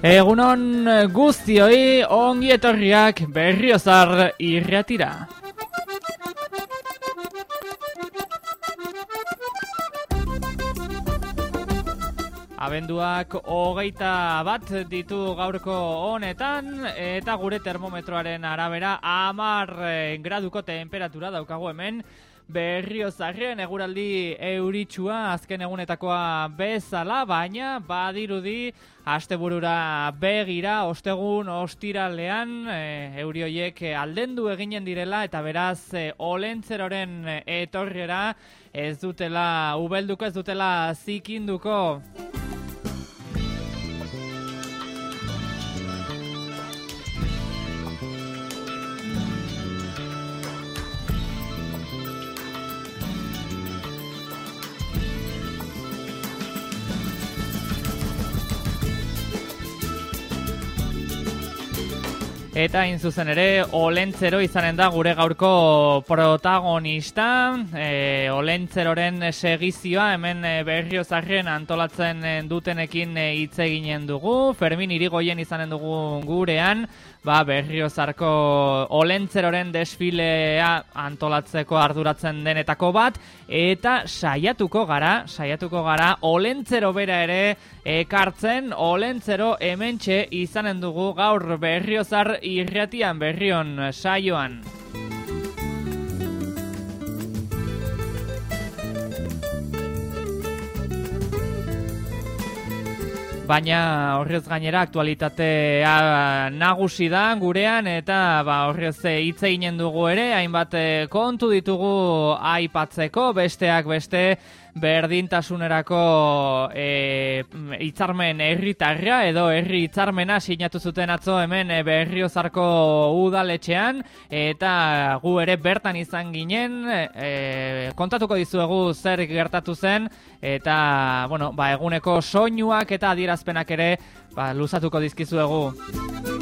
Egunon guztioi ongi etorriak berriozar irratira. Abenduak hogeita bat ditu gaurko honetan eta gure termometroaren arabera amar eh, graduko temperatura daukagu hemen berrio zarrien eguraldi euritsua azken egunetakoa bezala, baina badirudi asteburura begira, ostegun, ostiralean, e, eurioiek aldendu eginen direla, eta beraz, e, olentzeroren etorriera ez dutela, ubelduko ez dutela zikinduko. Eta in zuzen ere, Olentzero izanen da gure gaurko protagonista. E, Olentzeroren segizioa hemen e, berrio zarren antolatzen e, dutenekin e, hitz eginen dugu. Fermin irigoien izanen dugu gurean ba, berriozarko olentzeroren desfilea antolatzeko arduratzen denetako bat, eta saiatuko gara, saiatuko gara, olentzero bera ere ekartzen, olentzero hementxe izanen dugu gaur berriozar irratian berrion saioan. Baina horrez gainera aktualitatea nagusi da gurean eta ba horrez hitz eginen dugu ere hainbat eh, kontu ditugu aipatzeko besteak beste berdintasunerako e, hitzarmen herritarra edo herri hitzarmena sinatu zuten atzo hemen e, berriozarko udaletxean eta gu ere bertan izan ginen e, kontatuko dizuegu zer gertatu zen eta bueno, ba, eguneko soinuak eta adierazpenak ere ba, luzatuko dizkizuegu.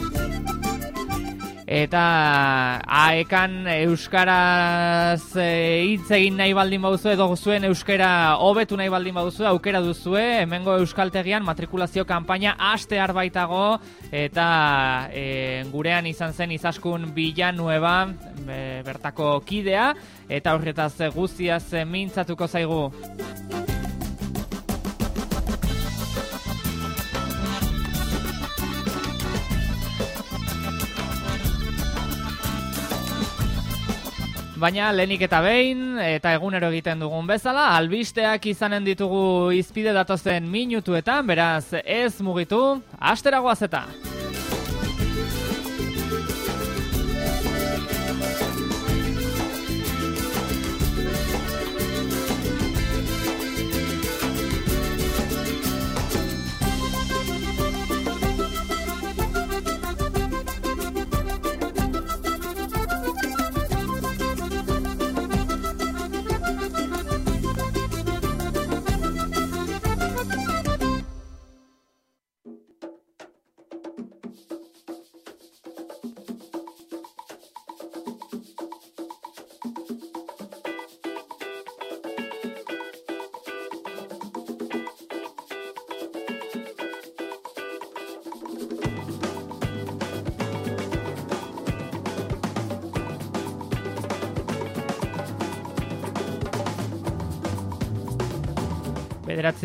Eta aekan euskaraz e, hitz egin nahi baldin baduzu edo zuen euskara hobetu nahi baldin baduzu aukera duzue hemengo euskaltegian matrikulazio kanpaina aste baitago eta e, gurean izan zen izaskun bila nueba bertako kidea eta horretaz guztiaz mintzatuko zaigu. Baina lehenik eta behin, eta egunero egiten dugun bezala, albisteak izanen ditugu izpide datozen minutuetan, beraz ez mugitu, asteragoaz eta!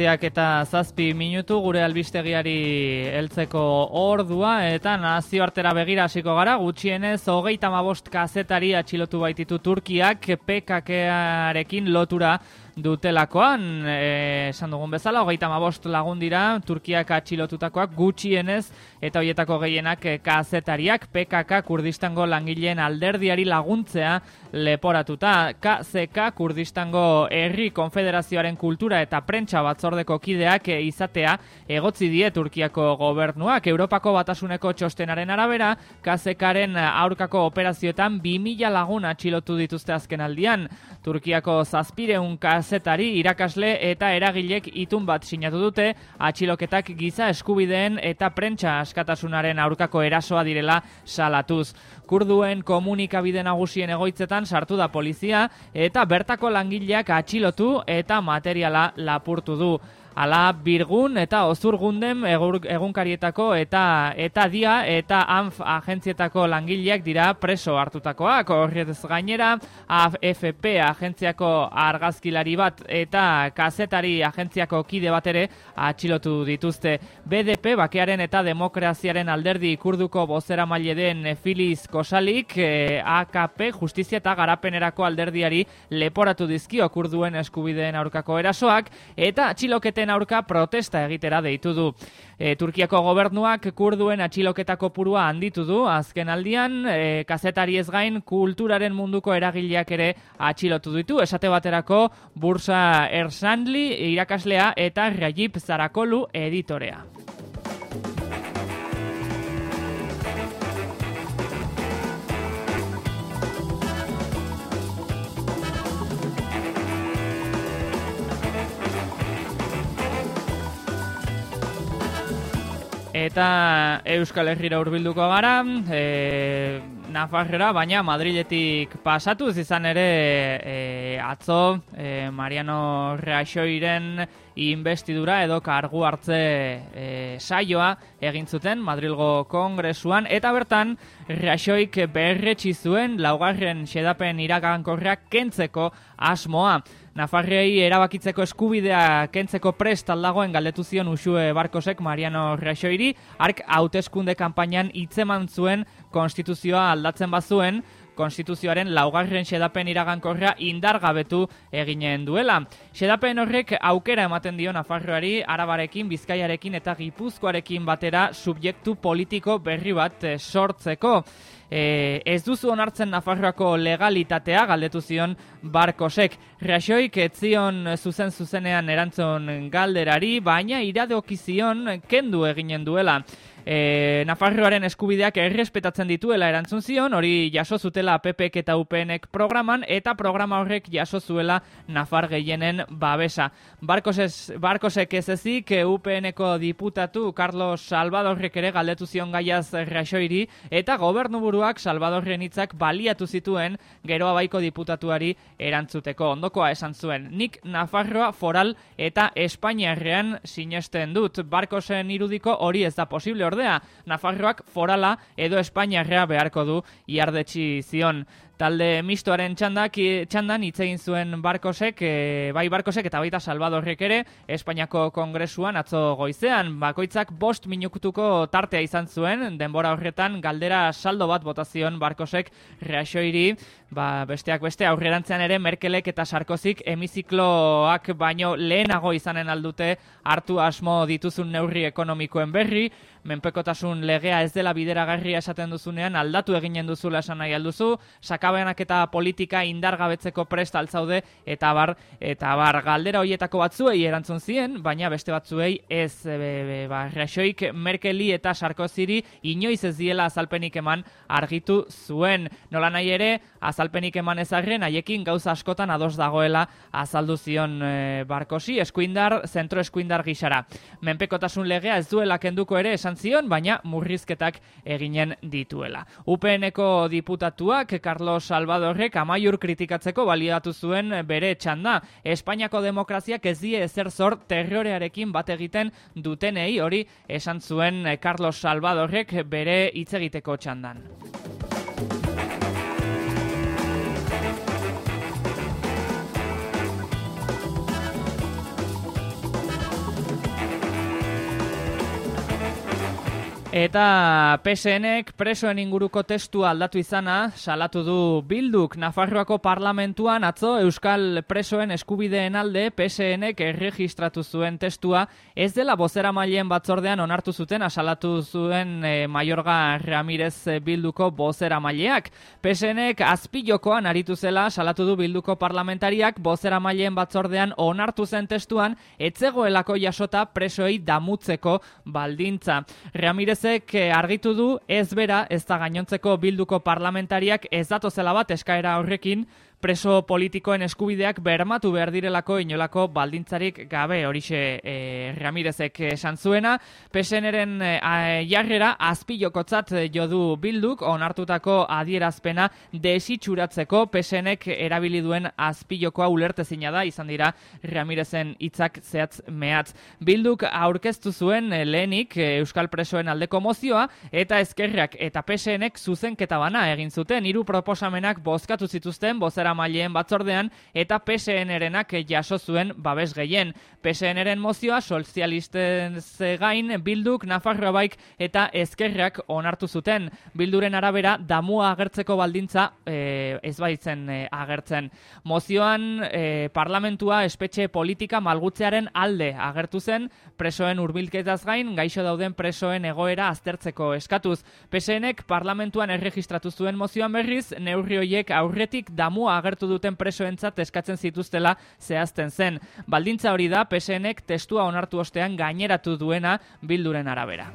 Bederatziak eta zazpi minutu gure albistegiari heltzeko ordua eta nazioartera begira hasiko gara gutxienez hogeita mabost kazetari atxilotu baititu Turkiak PKK-arekin lotura dutelakoan, e, esan dugun bezala, hogeita mabost lagun dira, Turkiak atxilotutakoak gutxienez, eta hoietako gehienak e, kazetariak, PKK kurdistango langileen alderdiari laguntzea leporatuta. KZK kurdistango herri konfederazioaren kultura eta prentsa batzordeko kideak e, izatea egotzi die Turkiako gobernuak. Europako batasuneko txostenaren arabera, KZKaren aurkako operazioetan 2000 lagun atxilotu dituzte azken aldian. Turkiako zazpireun kazetari irakasle eta eragilek itun bat sinatu dute atxiloketak giza eskubideen eta prentsa askatasunaren aurkako erasoa direla salatuz. Kurduen komunikabide nagusien egoitzetan sartu da polizia eta bertako langileak atxilotu eta materiala lapurtu du. Ala birgun eta ozurgunden egunkarietako eta eta dia eta ANF agentzietako langileak dira preso hartutakoak. Horretez gainera, AFP agentziako argazkilari bat eta kazetari agentziako kide bat ere atxilotu dituzte. BDP, bakearen eta demokraziaren alderdi ikurduko bozera maile den Filiz Kosalik, eh, AKP, justizia eta garapenerako alderdiari leporatu dizkio kurduen eskubideen aurkako erasoak, eta atxiloketen aurka protesta egitera deitu du. E, Turkiako gobernuak kurduen atxiloketako purua handitu du, azken aldian, e, kazetari ez gain kulturaren munduko eragileak ere atxilotu ditu, esate baterako Bursa Ersandli irakaslea eta Rajib Zarakolu editorea. Eta Euskal Herriera hurbilduko gara, e, Nafarrera, baina Madriletik pasatu, izan ere e, atzo e, Mariano Raxoiren investidura edo kargu hartze e, saioa egin zuten Madrilgo Kongresuan, eta bertan Raxoik berretsi zuen laugarren xedapen iragankorrak kentzeko asmoa. Nafarrei erabakitzeko eskubidea kentzeko prest aldagoen galdetu zion usue barkosek Mariano Raxoiri, ark hauteskunde kanpainan hitzeman zuen konstituzioa aldatzen bazuen, konstituzioaren laugarren xedapen iragankorra indargabetu eginen duela. Xedapen horrek aukera ematen dio Nafarroari arabarekin, bizkaiarekin eta gipuzkoarekin batera subjektu politiko berri bat eh, sortzeko. E, ez duzu onartzen Nafarroako legalitatea galdetu zion Barkosek. Raxoik ez zion zuzen zuzenean erantzun galderari, baina iradeokizion kendu eginen duela e, Nafarroaren eskubideak errespetatzen dituela erantzun zion, hori jaso zutela PPek eta UPNek programan, eta programa horrek jaso zuela Nafar gehienen babesa. Barkosez, barkosek ez ezik, UPNeko diputatu Carlos Salvadorrek ere galdetu zion gaiaz rasoiri, eta gobernuburuak Salvadorren hitzak baliatu zituen geroa baiko diputatuari erantzuteko. Ondokoa esan zuen, nik Nafarroa foral eta Espainiarrean sinesten dut. Barkosen irudiko hori ez da posible ordea, Nafarroak forala edo Espainiarrea beharko du iardetxi zion. Talde mistoaren txandak, txandan hitz egin zuen Barkosek, e, bai Barkosek eta baita Salvadorrek ere Espainiako Kongresuan atzo goizean, bakoitzak bost minukutuko tartea izan zuen, denbora horretan galdera saldo bat botazion Barkosek reaxoiri, ba, besteak beste aurrerantzean ere Merkelek eta Sarkozik emizikloak baino lehenago izanen aldute hartu asmo dituzun neurri ekonomikoen berri, menpekotasun legea ez dela bideragarria esaten duzunean aldatu eginen duzula esan nahi alduzu, sakabeanak eta politika indargabetzeko prest altzaude eta bar eta bar galdera hoietako batzuei erantzun zien, baina beste batzuei ez e, be, ba, Raxoik Merkeli eta Sarkoziri inoiz ez diela azalpenik eman argitu zuen. Nola nahi ere, azalpenik eman ezarren, haiekin gauza askotan ados dagoela azaldu zion e, Barkosi, eskuindar, zentro eskuindar gisara. Menpekotasun legea ez duela kenduko ere esan zion, baina murrizketak eginen dituela. UPNeko diputatuak, Carlos Salvadorrek amaiur kritikatzeko baliatu zuen bere txanda. Espainiako demokraziak ez die ezer zor terrorearekin bat egiten dutenei hori esan zuen Carlos Salvadorrek bere hitz egiteko txandan. Eta PSNek presoen inguruko testua aldatu izana salatu du Bilduk Nafarroako parlamentuan atzo Euskal presoen eskubideen alde PSNek erregistratu zuen testua ez dela bozera mailen batzordean onartu zuten asalatu zuen e, Maiorga Ramirez Bilduko bozera maileak. PSNek azpilokoan aritu zela salatu du Bilduko parlamentariak bozera mailen batzordean onartu zen testuan etzegoelako jasota presoei damutzeko baldintza. Ramirez Sánchez eh, argitu du ez bera ez da gainontzeko bilduko parlamentariak ez datozela bat eskaera horrekin preso politikoen eskubideak bermatu behar direlako inolako baldintzarik gabe horixe e, Ramirezek esan zuena. PSNren e, jarrera azpilokotzat jodu bilduk onartutako adierazpena desitxuratzeko PSNek erabili duen azpilokoa ulertezina da izan dira Ramirezen hitzak zehatz mehatz. Bilduk aurkeztu zuen lehenik Euskal Presoen aldeko mozioa eta ezkerrak eta PSNek zuzenketa bana egin zuten hiru proposamenak bozkatu zituzten bozera maileen batzordean eta PSNrenak jaso zuen babes gehien. PSNren mozioa sozialisten gain Bilduk Nafarroa baik eta ezkerrak onartu zuten. Bilduren arabera damua agertzeko baldintza e, ez baitzen e, agertzen. Mozioan e, parlamentua espetxe politika malgutzearen alde agertu zen presoen hurbilketaz gain gaixo dauden presoen egoera aztertzeko eskatuz. PSNek parlamentuan erregistratu zuen mozioan berriz, neurri hoiek aurretik damua agertu duten presoentzat eskatzen zituztela zehazten zen. Baldintza hori da PSNek testua onartu ostean gaineratu duena bilduren arabera.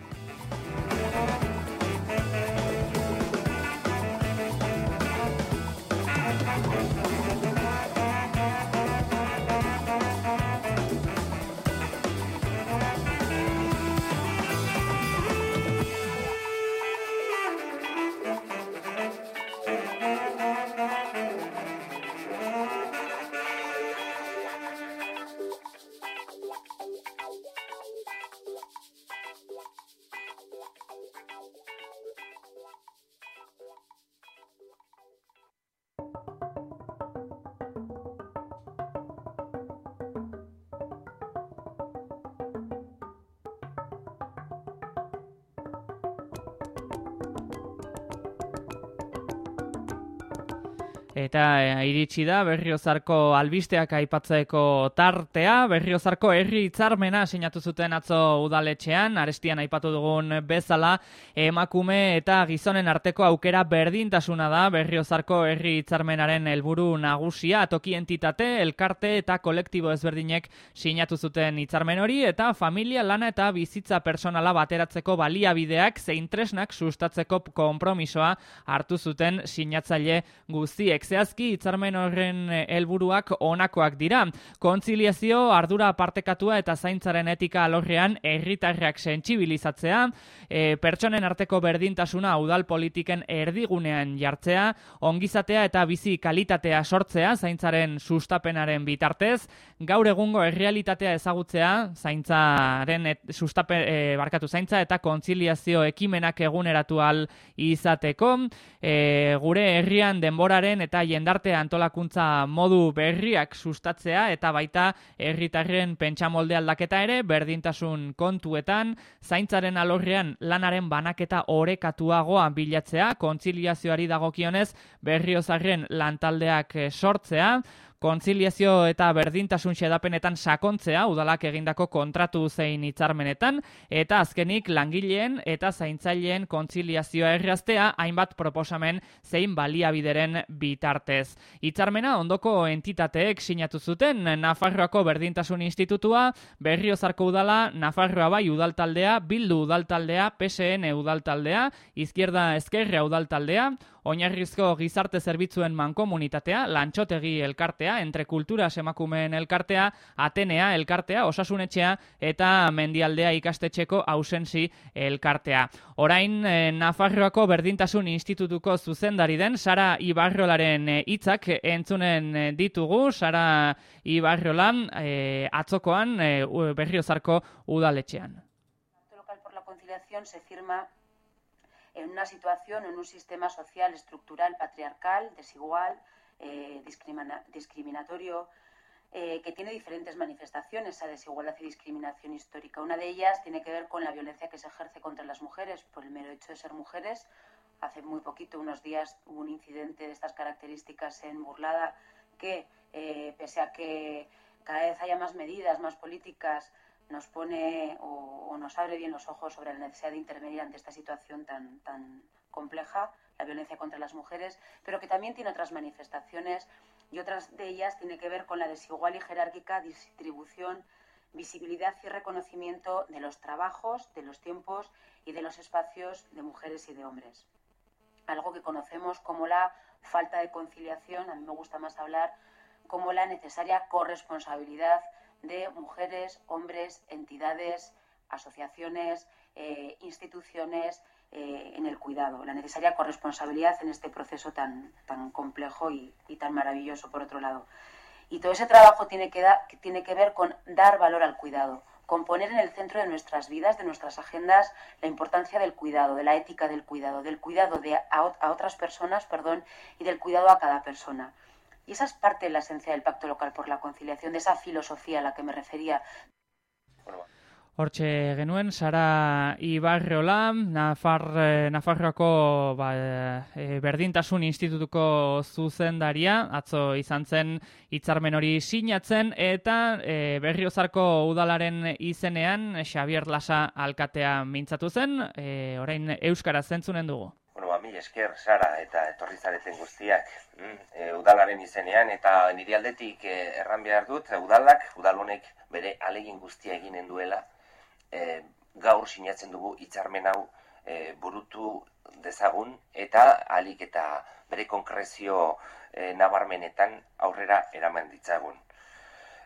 Eta e, iritsi da Berriozarko albisteak aipatzeko tartea, Berriozarko herri hitzarmena sinatu zuten atzo udaletxean, arestian aipatu dugun bezala, emakume eta gizonen arteko aukera berdintasuna da Berriozarko herri hitzarmenaren helburu nagusia, toki entitate, elkarte eta kolektibo ezberdinek sinatu zuten hitzarmen hori eta familia lana eta bizitza personala bateratzeko baliabideak zein tresnak sustatzeko konpromisoa hartu zuten sinatzaile guztiek zehazki hitzarmen horren eh, helburuak honakoak dira. Kontziliazio, ardura partekatua eta zaintzaren etika alorrean herritarrak sentsibilizatzea, e, pertsonen arteko berdintasuna udal politiken erdigunean jartzea, ongizatea eta bizi kalitatea sortzea zaintzaren sustapenaren bitartez, gaur egungo errealitatea ezagutzea, zaintzaren et, sustape, e, barkatu zaintza eta kontziliazio ekimenak eguneratu al izateko, e, gure herrian denboraren eta jendarte antolakuntza modu berriak sustatzea eta baita herritarren pentsamolde aldaketa ere berdintasun kontuetan zaintzaren alorrean lanaren banaketa orekatuagoa bilatzea kontziliazioari dagokionez berriozarren lantaldeak sortzea kontziliazio eta berdintasun xedapenetan sakontzea udalak egindako kontratu zein hitzarmenetan eta azkenik langileen eta zaintzaileen kontziliazioa erraztea hainbat proposamen zein baliabideren bitartez. Hitzarmena ondoko entitateek sinatu zuten Nafarroako Berdintasun Institutua, Berriozarko udala, Nafarroa bai udaltaldea, Bildu udaltaldea, PSN udaltaldea, Izquierda Ezkerra udaltaldea, Oinarrizko gizarte zerbitzuen mankomunitatea, lantxotegi elkartea, entre kultura semakumeen elkartea, Atenea elkartea, osasunetxea eta mendialdea ikastetxeko ausensi elkartea. Orain, eh, Nafarroako Berdintasun Institutuko zuzendari den, Sara Ibarrolaren eh, hitzak entzunen eh, ditugu, Sara Ibarrolan eh, atzokoan eh, berriozarko udaletxean. Se firma en una situación, en un sistema social, estructural, patriarcal, desigual, eh, discriminatorio, eh, que tiene diferentes manifestaciones, esa desigualdad y discriminación histórica. Una de ellas tiene que ver con la violencia que se ejerce contra las mujeres por el mero hecho de ser mujeres. Hace muy poquito, unos días, hubo un incidente de estas características en Burlada que, eh, pese a que cada vez haya más medidas, más políticas, nos pone o, nos abre bien los ojos sobre la necesidad de intervenir ante esta situación tan, tan compleja, la violencia contra las mujeres, pero que también tiene otras manifestaciones y otras de ellas tiene que ver con la desigual y jerárquica distribución, visibilidad y reconocimiento de los trabajos, de los tiempos y de los espacios de mujeres y de hombres. algo que conocemos como la falta de conciliación, a mí me gusta más hablar como la necesaria corresponsabilidad de mujeres, hombres, entidades, asociaciones, eh, instituciones eh, en el cuidado, la necesaria corresponsabilidad en este proceso tan, tan complejo y, tan maravilloso, por otro lado. Y todo ese trabajo tiene que, tiene que ver con dar valor al cuidado, con poner en el centro de nuestras vidas, de nuestras agendas, la importancia del cuidado, de la ética del cuidado, del cuidado de, a, otras personas perdón, y del cuidado a cada persona. Y esa es parte de la esencia del Pacto Local por la Conciliación, de esa filosofía a la que me refería. Hortxe genuen, Sara Ibarriola, Nafar, eh, Nafarroako ba, e, Berdintasun Institutuko zuzendaria, atzo izan zen hitzarmen hori sinatzen, eta e, berriozarko udalaren izenean Xavier Lasa alkatea mintzatu zen, e, orain Euskara zentzunen dugu. Bueno, ba, esker, Sara, eta etorri zareten guztiak, mm, udalaren izenean, eta nire aldetik erran behar dut, udalak, udalonek bere alegin guztia eginen duela, e, gaur sinatzen dugu hitzarmen hau e, burutu dezagun eta alik eta bere konkrezio e, nabarmenetan aurrera eraman ditzagun.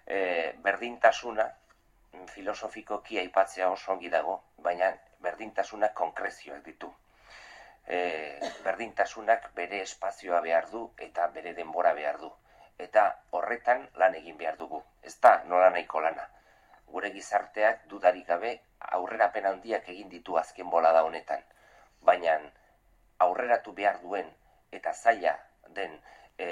E, berdintasuna filosofikoki aipatzea oso ongi dago, baina berdintasuna konkrezioak ditu. E, berdintasunak bere espazioa behar du eta bere denbora behar du. Eta horretan lan egin behar dugu. Ez da nola nahiko lana gure gizarteak dudarik gabe aurrerapen handiak egin ditu azken bolada honetan. Baina aurreratu behar duen eta zaila den e,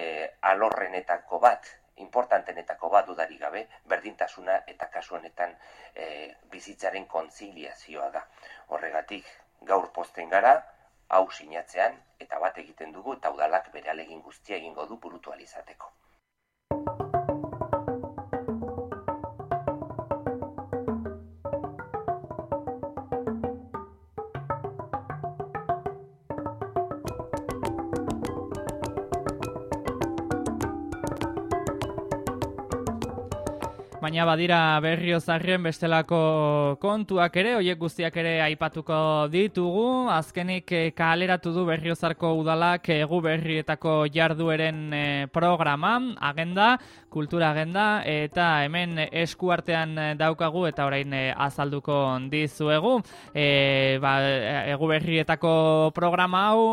alorrenetako bat, importantenetako bat dudarik gabe, berdintasuna eta kasu honetan e, bizitzaren kontziliazioa da. Horregatik gaur posten gara, hau sinatzean eta bat egiten dugu eta udalak bere alegin guztia egingo du burutualizateko. Baina badira berriozarren bestelako kontuak ere, hoiek guztiak ere aipatuko ditugu, azkenik eh, kaleratu du berriozarko udalak egu berrietako jardueren eh, programa, agenda, kultura agenda, eta hemen eskuartean daukagu eta orain eh, azalduko dizuegu, e, ba, egu berrietako programa hau,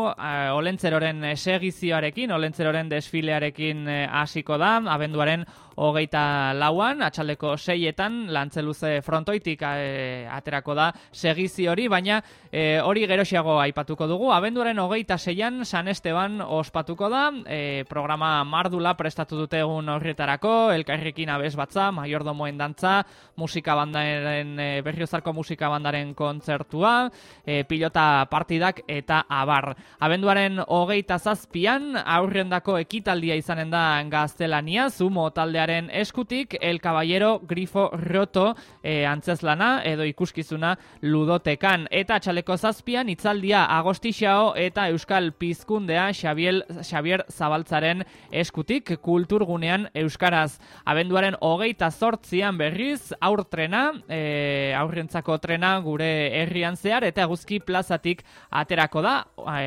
olentzeroren segizioarekin, olentzeroren desfilearekin hasiko da, abenduaren hogeita lauan, atxaldeko seietan, lantzeluze frontoitik e, aterako da segizi hori, baina e, hori geroxiago aipatuko dugu. Abenduaren hogeita seian, San Esteban ospatuko da, e, programa mardula prestatu dute horretarako, elkarrekin abez batza, maiordomoen dantza, musika bandaren, e, berriozarko musika bandaren kontzertua, e, pilota partidak eta abar. Abenduaren hogeita zazpian, aurrendako ekitaldia izanen da gaztelania, zumo taldearen eskutik El Caballero Grifo Roto e, antzezlana edo ikuskizuna ludotekan. Eta txaleko zazpian itzaldia agostixao eta Euskal Pizkundea Xabiel, Xabier Zabaltzaren eskutik kulturgunean Euskaraz. Abenduaren hogeita zortzian berriz aurtrena, e, aurrentzako trena gure herrian zehar eta guzki plazatik aterako da.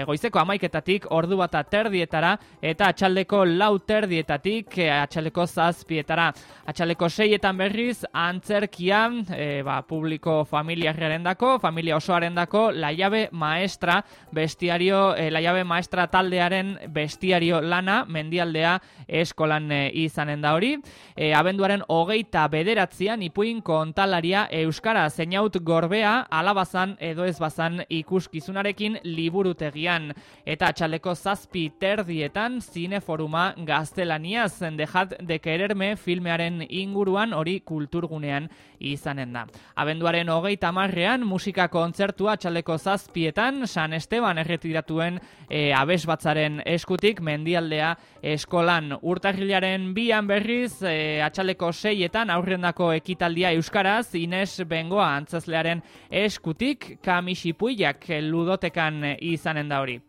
Goizeko amaiketatik ordu bat terdietara eta atxaldeko lau terdietatik e, atxaldeko zazpi zazpietara. Atxaleko seietan berriz, antzerkian, e, ba, publiko familia dako, familia osoaren dako, laiabe maestra bestiario, e, laiabe maestra taldearen bestiario lana, mendialdea eskolan e, izanen da hori. E, abenduaren hogeita bederatzean, ipuin kontalaria Euskara zeinaut gorbea, alabazan edo ez bazan ikuskizunarekin liburutegian. Eta atxaleko zazpi terdietan, zineforuma gaztelaniaz, dejat de querer filmearen inguruan hori kulturgunean izanen da. Abenduaren hogeita marrean musika kontzertua txaleko zazpietan San Esteban erretiratuen e, abes batzaren eskutik mendialdea eskolan urtarrilaren bian berriz e, atxaleko seietan aurrendako ekitaldia Euskaraz Ines Bengoa antzazlearen eskutik kamisipuiak ludotekan izanen da hori.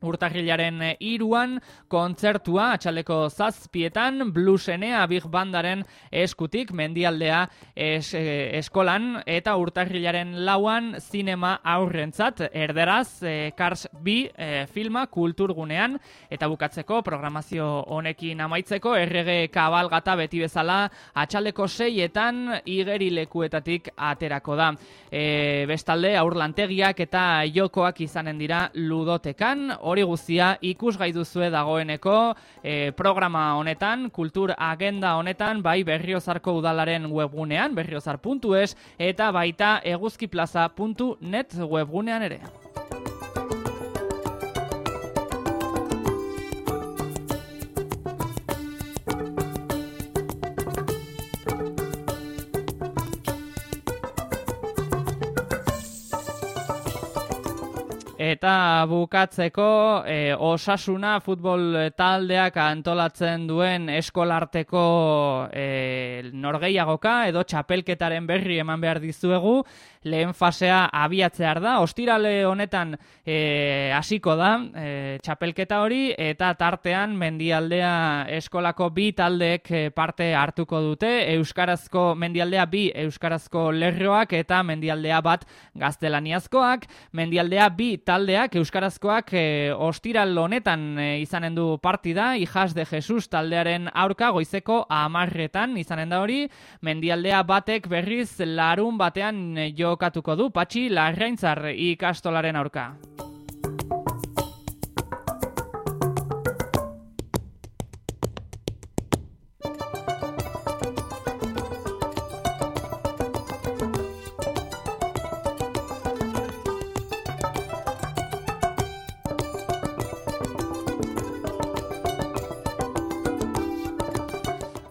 Urtarrilaren iruan kontzertua atxaleko zazpietan bluesenea big bandaren eskutik mendialdea es, eh, eskolan eta urtarrilaren lauan zinema aurrentzat erderaz e, Cars B e, filma kulturgunean eta bukatzeko programazio honekin amaitzeko errege kabalgata beti bezala atxaleko seietan igeri lekuetatik aterako da. E, bestalde aurlantegiak eta jokoak izanen dira ludotekan, hori guztia ikusgai duzue dagoeneko e, programa honetan, kultur agenda honetan, bai berriozarko udalaren webgunean, berriozar.es, eta baita eguzkiplaza.net webgunean ere. Eta bukatzeko e, osasuna futbol taldeak antolatzen duen eskolarteko e, norgeiagoka edo txapelketaren berri eman behar dizuegu lehen fasea abiatzear da. Ostirale honetan e, hasiko da e, txapelketa hori eta tartean mendialdea eskolako bi taldeek parte hartuko dute. Euskarazko mendialdea bi euskarazko lerroak eta mendialdea bat gaztelaniazkoak. Mendialdea bi taldeak euskarazkoak e, ostiral honetan e, izanen du partida, Ijas de Jesus taldearen aurka goizeko amarretan izanen da hori, mendialdea batek berriz larun batean e, jokatuko du patxi larraintzar ikastolaren aurka.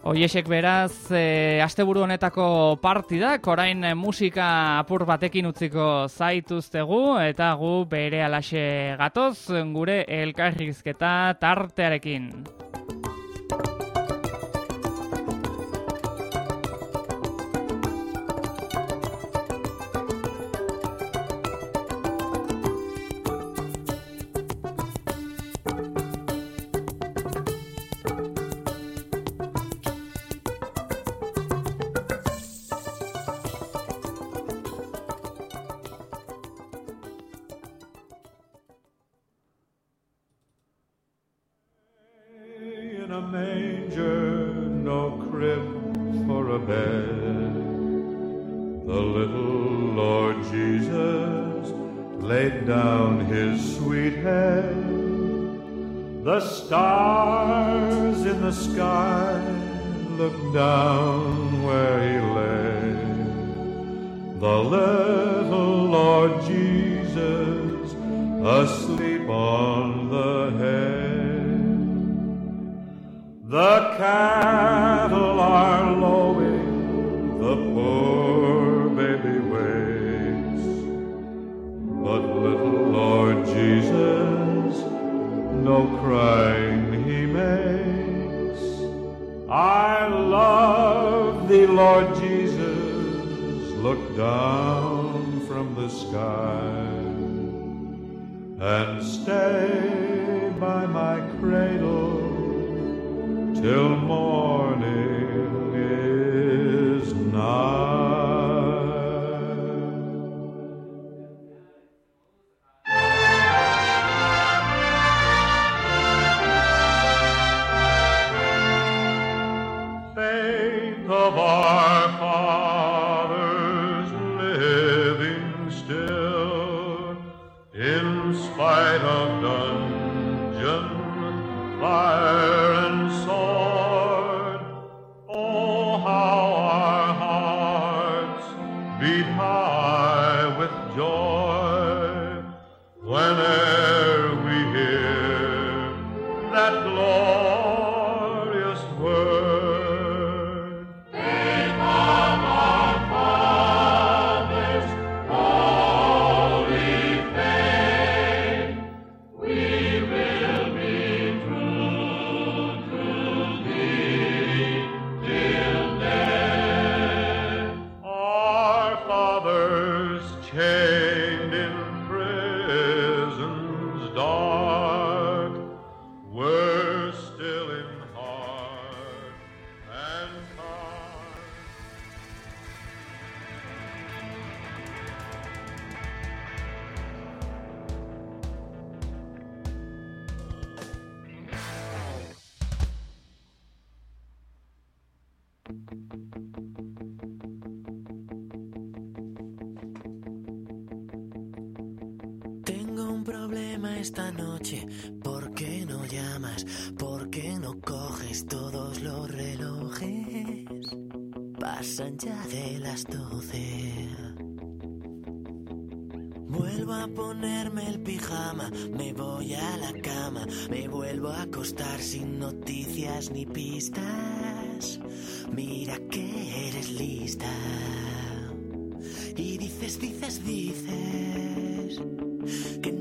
Oiesek beraz, e, asteburu honetako partidak, orain musika apur batekin utziko zaituztegu, eta gu bere alaxe gatoz, gure elkarrizketa tartearekin. Mira que eres lista. Y dices, dices, dices que no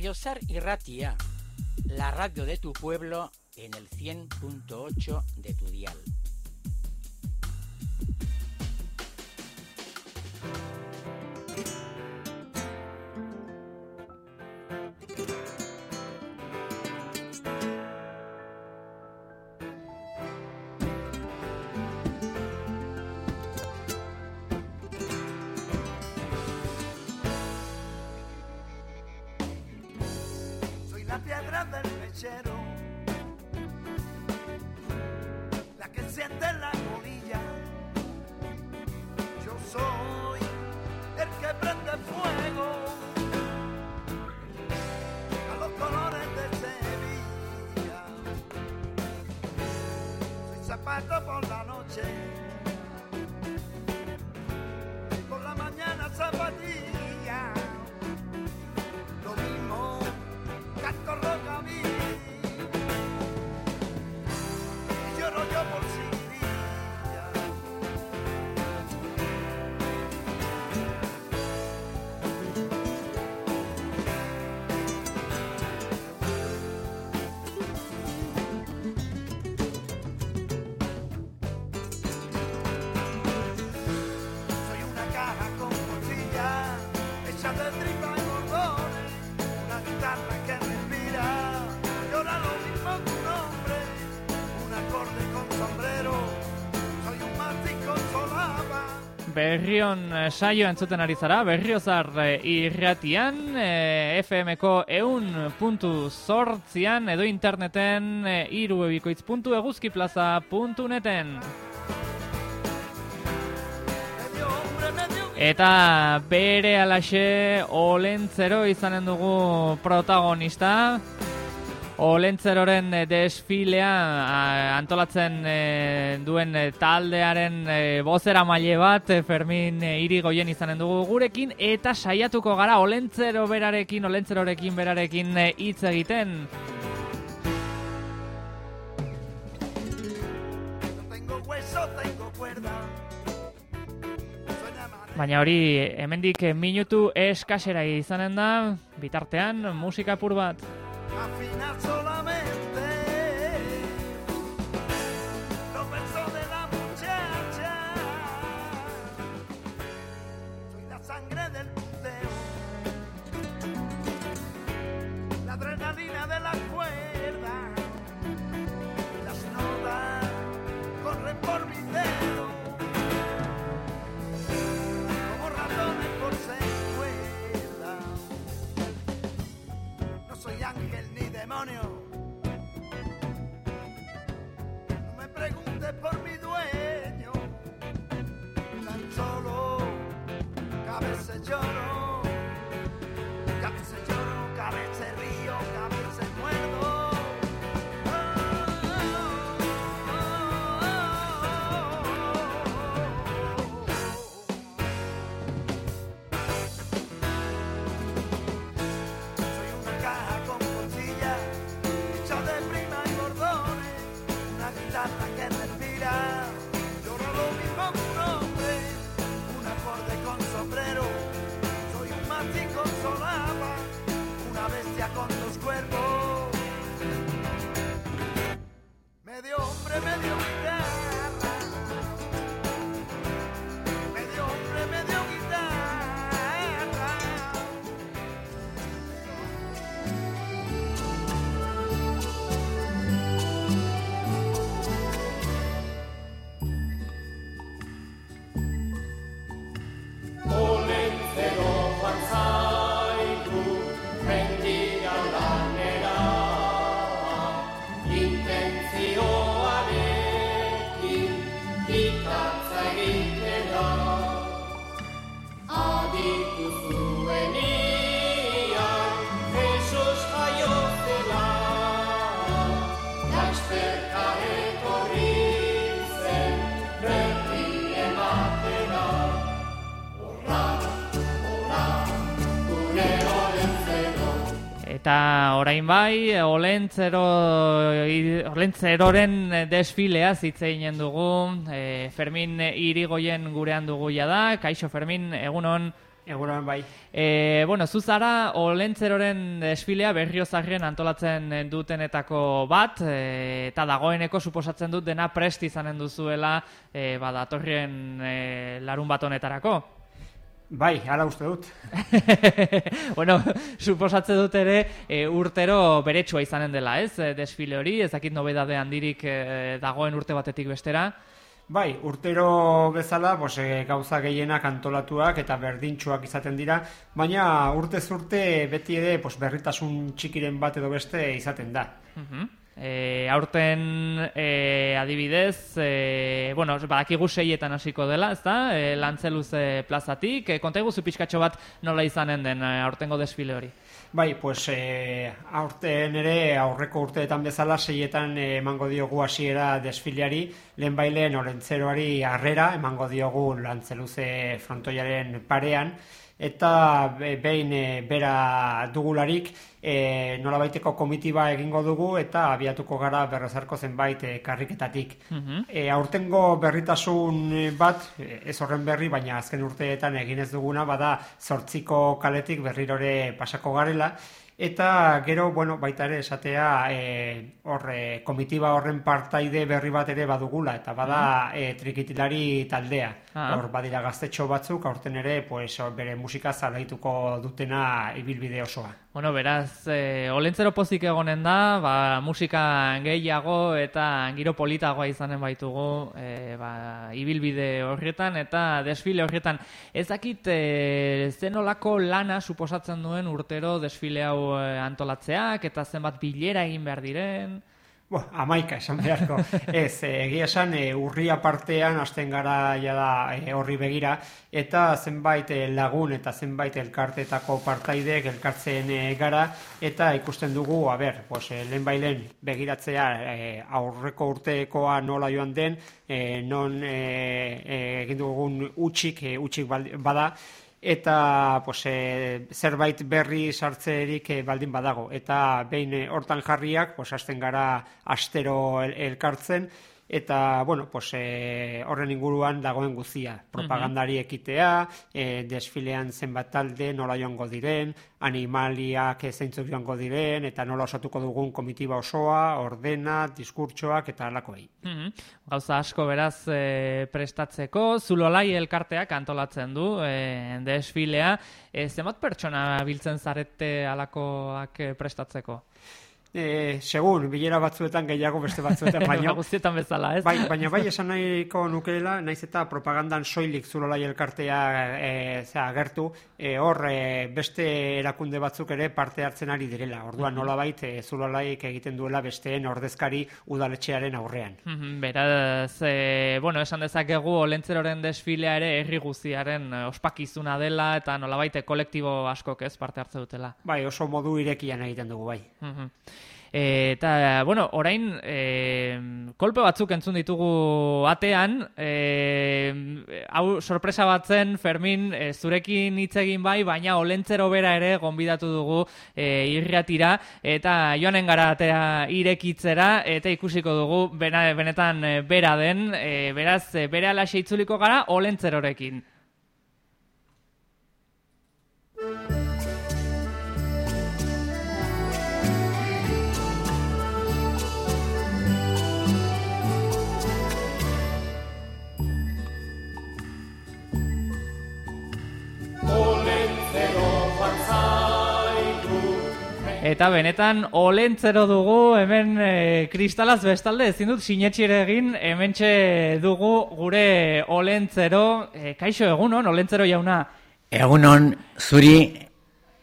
Berriozar y la radio de tu pueblo en el 100.8 cuatro por la noche. Berrion eh, saio entzuten ari zara, berriozar eh, irratian, eh, FM-ko eun puntu sortzian, edo interneten irubebikoitz puntu eguzkiplaza puntu neten. Medio hombre, medio Eta bere alaxe olentzero izanen dugu protagonista. Olentzeroren eh, desfilea antolatzen eh, duen eh, taldearen bozera maile bat Fermin Irigoyen izanen dugu gurekin eta saiatuko gara Olentzero berarekin, Olentzerorekin berarekin hitz egiten. Baina hori hemendik minutu eskasera izanen da, bitartean musika pur bat. al final solamente. Eta orain bai, Olentzero, Olentzeroren desfilea zitzeinen dugu, e, Fermin Irigoyen gurean dugu jada, Kaixo Fermin, egunon. Egunon bai. E, bueno, zuzara Olentzeroren desfilea berriozarren antolatzen dutenetako bat, e, eta dagoeneko suposatzen dut dena prest izanen duzuela e, badatorrien e, larun bat honetarako. Bai, hala uste dut. bueno, suposatze dut ere e, urtero beretsua izanen dela, ez? E, desfile hori, ez dakit nobedade handirik e, dagoen urte batetik bestera. Bai, urtero bezala pues, e, gauza gehienak antolatuak eta berdintsuak izaten dira, baina urtez urte beti ere pues, berritasun txikiren bat edo beste izaten da. Mhm. E, aurten e, adibidez, e, bueno, badakigu seietan hasiko dela, ez da? E, lantzeluze plazatik, e, konta iguzu pixkatxo bat nola izanen den e, aurtengo desfile hori. Bai, pues e, aurten ere aurreko urteetan bezala seietan e, emango diogu hasiera desfileari, lehen bailen orentzeroari harrera emango diogu lantzeluze frontoiaren parean, eta be- behin e, bera dugularik e, nolabaiteko komitiba egingo dugu eta abiatuko gara berrezarko zenbait e, karriketatik. Mhm. E, aurtengo berritasun bat, ez horren berri, baina azken urteetan egin ez duguna, bada zortziko kaletik berrirore pasako garela, eta gero, bueno, baita ere esatea e, hor, e, komitiba horren partaide berri bat ere badugula, eta bada e, trikitilari taldea. Ah. Hor badira gaztetxo batzuk, aurten ere, pues, bere musika zalaituko dutena ibilbide osoa. Bueno, beraz, e, olentzero pozik egonen da, ba, musika gehiago eta giro politagoa izanen baitugu e, ba, ibilbide horretan eta desfile horretan. Ez dakit e, zenolako lana suposatzen duen urtero desfile hau antolatzeak eta zenbat bilera egin behar diren... Bo, amaika esan beharko. Ez, eh, egia esan, e, urria partean hasten gara ja da eh, horri begira, eta zenbait eh, lagun eta zenbait elkartetako partaidek elkartzen eh, gara, eta ikusten dugu, a ber, pues, eh, lehen bailen begiratzea eh, aurreko urtekoa nola joan den, eh, non eh, eh, egin dugun utxik, eh, utxik bada, eta pues, e, zerbait berri sartzerik e, baldin badago. Eta behin e, hortan jarriak, pues, hasten gara astero el, elkartzen, eta bueno, pues, e, horren inguruan dagoen guzia. Propagandari ekitea, e, desfilean zenbat talde, nola joango diren, animaliak zeintzuk joango diren, eta nola osatuko dugun komitiba osoa, ordena, diskurtsoak eta alakoei. Gauza asko beraz e, prestatzeko, Zulolai elkarteak antolatzen du e, desfilea. E, zenbat pertsona biltzen zarete alakoak prestatzeko? E, segun, bilera batzuetan gehiago beste batzuetan, baino, guztietan bezala, ez? Bai, baina bai esan nahiko nukeela, naiz eta propagandan soilik zulolai elkartea e, zera, agertu, e, hor e, beste erakunde batzuk ere parte hartzen ari direla. Orduan nolabait e, zulolaik egiten duela besteen ordezkari udaletxearen aurrean. Mhm, Beraz, e, bueno, esan dezakegu olentzeroren desfilea ere herri guztiaren e, ospakizuna dela eta nolabait kolektibo askok ez parte hartze dutela. Bai, oso modu irekian egiten dugu bai. Eta, bueno, orain, e, kolpe batzuk entzun ditugu atean, e, hau sorpresa batzen, Fermin, e, zurekin hitz egin bai, baina olentzero bera ere gonbidatu dugu e, irriatira, eta joanen gara atea irekitzera, eta ikusiko dugu bena, benetan e, bera den, e, beraz, bere alaxe itzuliko gara olentzerorekin. Eta benetan olentzero dugu hemen e, kristalaz bestalde ezin dut sinetxi ere egin hementxe dugu gure olentzero. E, kaixo egunon olentzero jauna? Egunon, zuri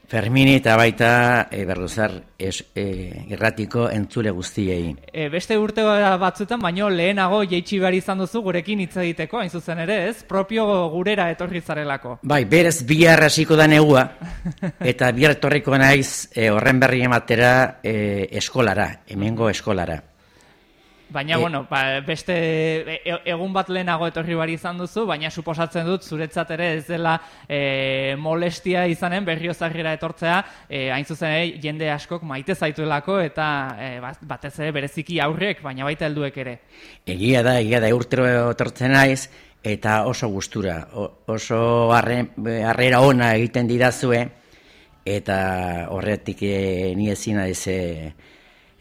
Fermini eta baita e, berruzar es, e, irratiko entzule guztiei. e, beste urte batzutan baino lehenago jeitsi behar izan duzu gurekin hitz egiteko hain zuzen ere ez propio gurera etorri zarelako Bai, berez bihar hasiko da negua, eta bihar etorriko naiz e, horren berri ematera e, eskolara, hemengo eskolara. Baina, E- bueno, ba, beste e- e- egun bat lehenago etorri bari izan duzu, baina suposatzen dut zuretzat ere ez dela e, molestia izanen berriozarrera etortzea, e, hain zuzen ere jende askok maite zaituelako eta e, bat- batez ere bereziki aurrek, baina baita helduek ere. Egia da, egia da, urtero etortzen naiz, eta oso gustura, oso harre, harrera ona egiten didazue, eta horretik e, ni ezin naiz e,